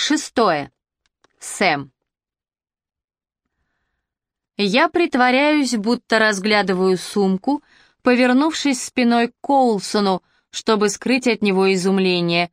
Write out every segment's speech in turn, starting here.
Шестое. Сэм. Я притворяюсь, будто разглядываю сумку, повернувшись спиной к Коулсону, чтобы скрыть от него изумление.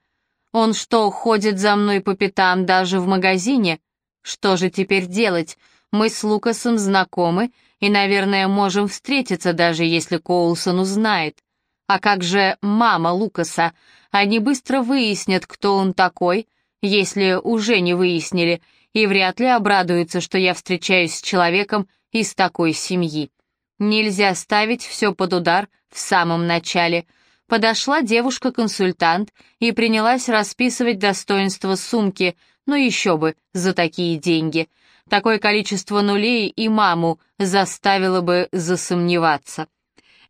Он что, ходит за мной по пятам даже в магазине? Что же теперь делать? Мы с Лукасом знакомы и, наверное, можем встретиться, даже если Коулсон узнает. А как же мама Лукаса? Они быстро выяснят, кто он такой, если уже не выяснили, и вряд ли обрадуются, что я встречаюсь с человеком из такой семьи. Нельзя ставить все под удар в самом начале. Подошла девушка-консультант и принялась расписывать достоинства сумки, но еще бы, за такие деньги. Такое количество нулей и маму заставило бы засомневаться.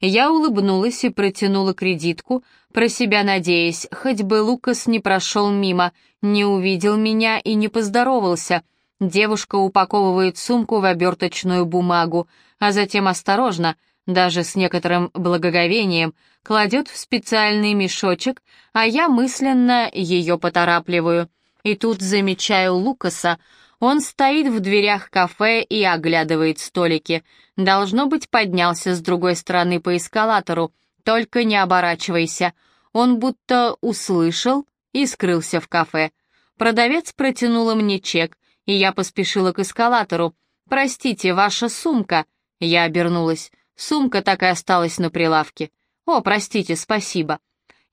Я улыбнулась и протянула кредитку, про себя надеясь, хоть бы Лукас не прошел мимо, не увидел меня и не поздоровался. Девушка упаковывает сумку в оберточную бумагу, а затем осторожно, даже с некоторым благоговением, кладет в специальный мешочек, а я мысленно ее поторапливаю. И тут замечаю Лукаса, он стоит в дверях кафе и оглядывает столики. Должно быть, поднялся с другой стороны по эскалатору. Только не оборачивайся. Он будто услышал и скрылся в кафе. Продавец протянула мне чек, и я поспешила к эскалатору. «Простите, ваша сумка». Я обернулась. Сумка так и осталась на прилавке. «О, простите, спасибо».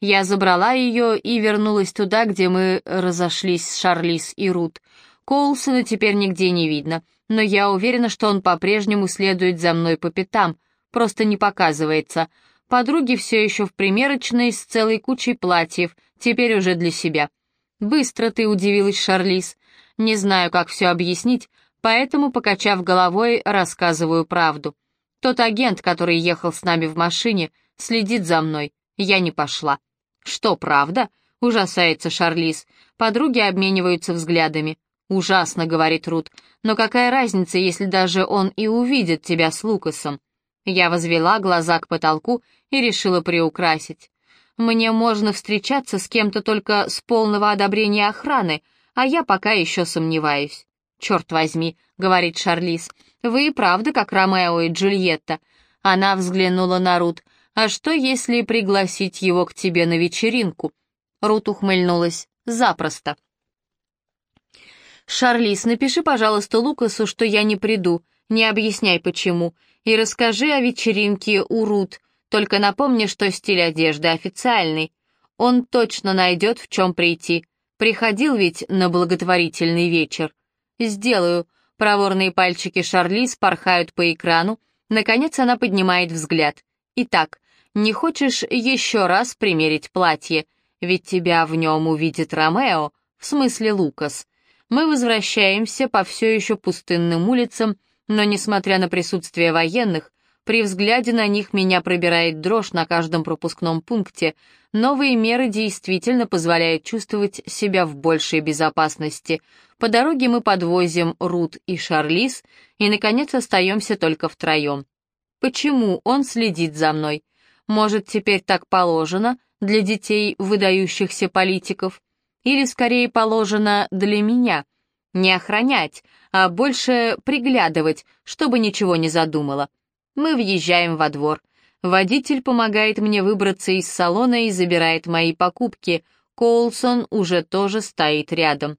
Я забрала ее и вернулась туда, где мы разошлись с Шарлиз и Рут. Коулсона теперь нигде не видно, но я уверена, что он по-прежнему следует за мной по пятам, просто не показывается. Подруги все еще в примерочной с целой кучей платьев, теперь уже для себя. «Быстро ты удивилась, Шарлиз. Не знаю, как все объяснить, поэтому, покачав головой, рассказываю правду. Тот агент, который ехал с нами в машине, следит за мной. Я не пошла». «Что, правда?» — ужасается Шарлиз. Подруги обмениваются взглядами. «Ужасно», — говорит Рут, — «но какая разница, если даже он и увидит тебя с Лукасом?» Я возвела глаза к потолку и решила приукрасить. «Мне можно встречаться с кем-то только с полного одобрения охраны, а я пока еще сомневаюсь». «Черт возьми», — говорит Шарлиз, — «вы и правда как Ромео и Джульетта». Она взглянула на Рут. «А что, если пригласить его к тебе на вечеринку?» Рут ухмыльнулась. «Запросто». «Шарлиз, напиши, пожалуйста, Лукасу, что я не приду, не объясняй почему, и расскажи о вечеринке у Рут, только напомни, что стиль одежды официальный. Он точно найдет, в чем прийти. Приходил ведь на благотворительный вечер. Сделаю». Проворные пальчики Шарлиз порхают по экрану. Наконец она поднимает взгляд. «Итак, не хочешь еще раз примерить платье? Ведь тебя в нем увидит Ромео, в смысле Лукас. Мы возвращаемся по все еще пустынным улицам, но, несмотря на присутствие военных, при взгляде на них меня пробирает дрожь на каждом пропускном пункте. Новые меры действительно позволяют чувствовать себя в большей безопасности. По дороге мы подвозим Рут и Шарлиз, и, наконец, остаемся только втроем. Почему он следит за мной? Может, теперь так положено для детей выдающихся политиков? Или, скорее, положено для меня. Не охранять, а больше приглядывать, чтобы ничего не задумала. Мы въезжаем во двор. Водитель помогает мне выбраться из салона и забирает мои покупки. Коулсон уже тоже стоит рядом.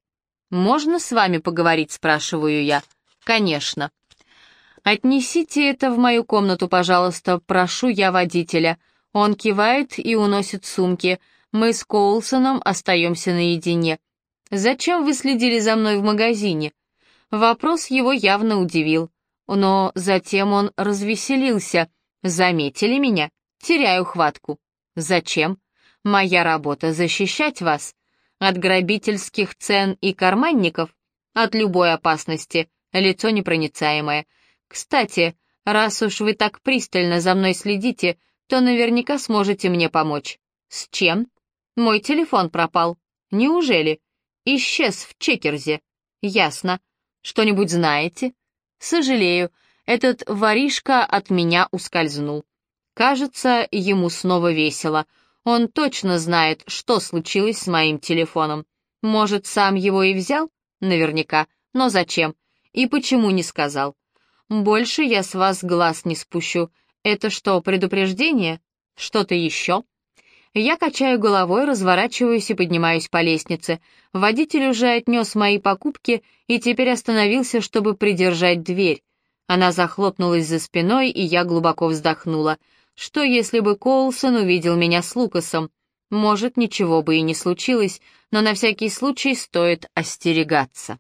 «Можно с вами поговорить?» — спрашиваю я. «Конечно». «Отнесите это в мою комнату, пожалуйста, прошу я водителя». Он кивает и уносит сумки — мы с Коулсоном остаемся наедине. «Зачем вы следили за мной в магазине?» Вопрос его явно удивил. Но затем он развеселился. «Заметили меня? Теряю хватку». «Зачем?» «Моя работа — защищать вас. От грабительских цен и карманников? От любой опасности. Лицо непроницаемое. Кстати, раз уж вы так пристально за мной следите, то наверняка сможете мне помочь. С чем?» Мой телефон пропал. Неужели? Исчез в Чекерзе. Ясно. Что-нибудь знаете? Сожалею, этот воришка от меня ускользнул. Кажется, ему снова весело. Он точно знает, что случилось с моим телефоном. Может, сам его и взял? Наверняка. Но зачем? И почему не сказал? Больше я с вас глаз не спущу. Это что, предупреждение? Что-то еще? Я качаю головой, разворачиваюсь и поднимаюсь по лестнице. Водитель уже отнес мои покупки и теперь остановился, чтобы придержать дверь. Она захлопнулась за спиной, и я глубоко вздохнула. Что, если бы Коулсон увидел меня с Лукасом? Может, ничего бы и не случилось, но на всякий случай стоит остерегаться.